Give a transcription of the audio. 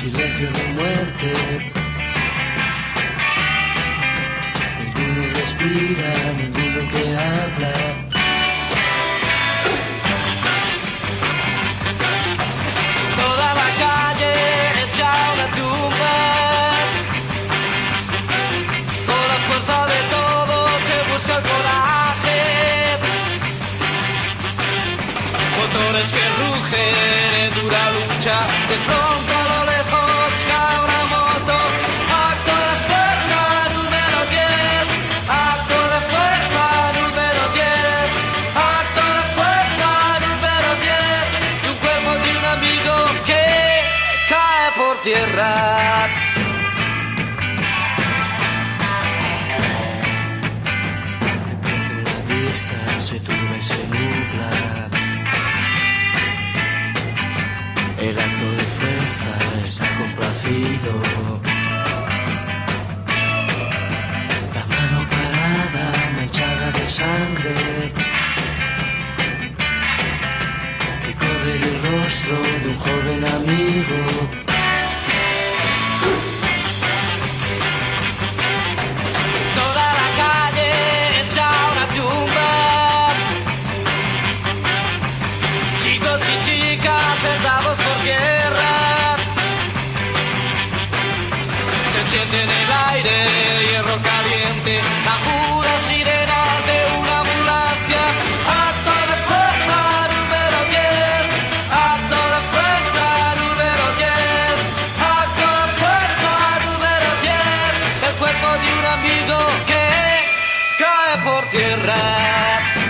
silencio de muerte. Ninguno respira, ninguno que habla. Toda la calle es ya una tumba. Con la fuerza de todo se busca el coraje. Motores que rugen en dura. De pronto a lo lejos cae una moto. Acto de fuerza número 10. Acto de fuerza número 10. Acto de fuerza número 10. Y un cuerpo de un amigo que cae La mano parada, manchada de sangre. Que corre el rostro de un joven amigo. Aire hierro caliente, la pura sirena de una ambulancia. Acto de fuerza número 10. Acto de fuerza número 10. Acto de fuerza número 10. El cuerpo de un amigo que cae por tierra.